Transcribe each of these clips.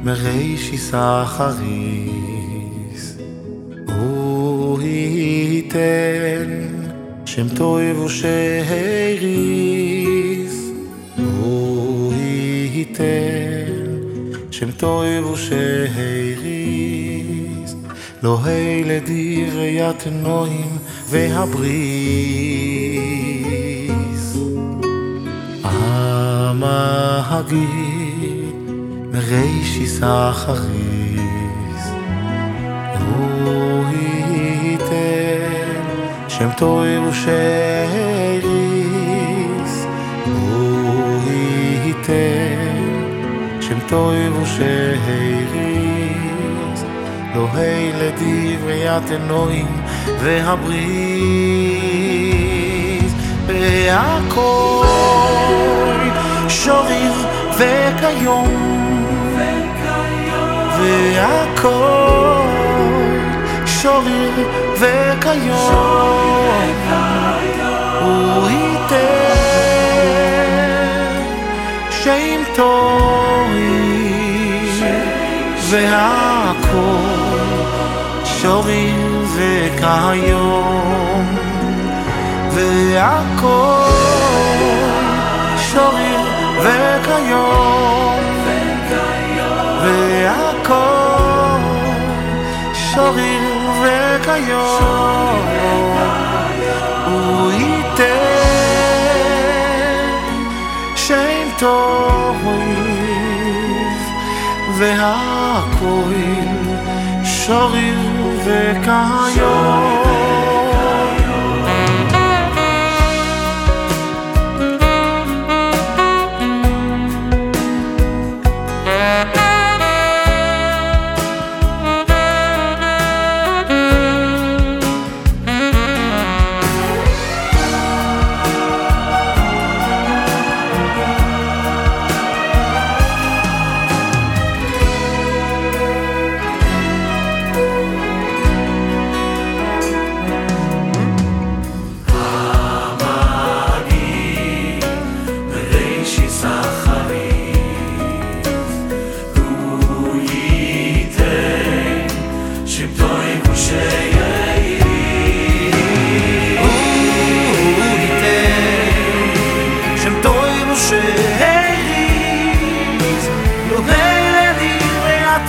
הגיר מריש ישחריס הוא ייתן שם טוב ושהריס. הוא ייתן שם טוב ושהריס. לא הילדיריית נועים והבריס. המהגיר מריש ישחריס הוא ייתן שם טוב ושהריס הוא ייתן שם טוב ושהריס לא הילדיריית נועים והבריס. והכל שוריר וכיום והכל שוריר וכיום הוא ייתן שם טועים והכל שוריר וכיום והכל שוריר וכיום והכל שוריר וכיום הוא ייתן שם טוב והכל שוריר וכיום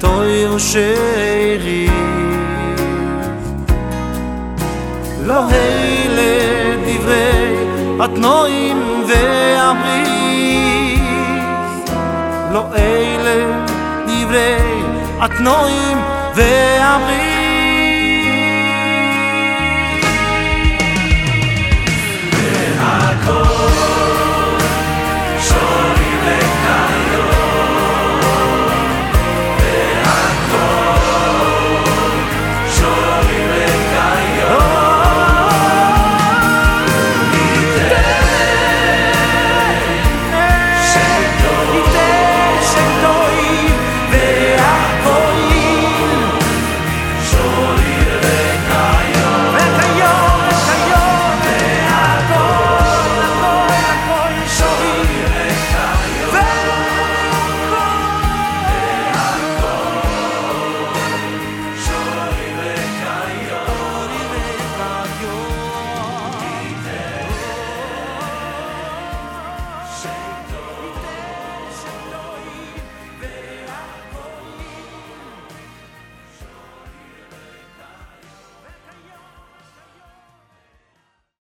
טוב שריב לא אלה דברי התנועים והבריס לא אלה דברי התנועים והבריס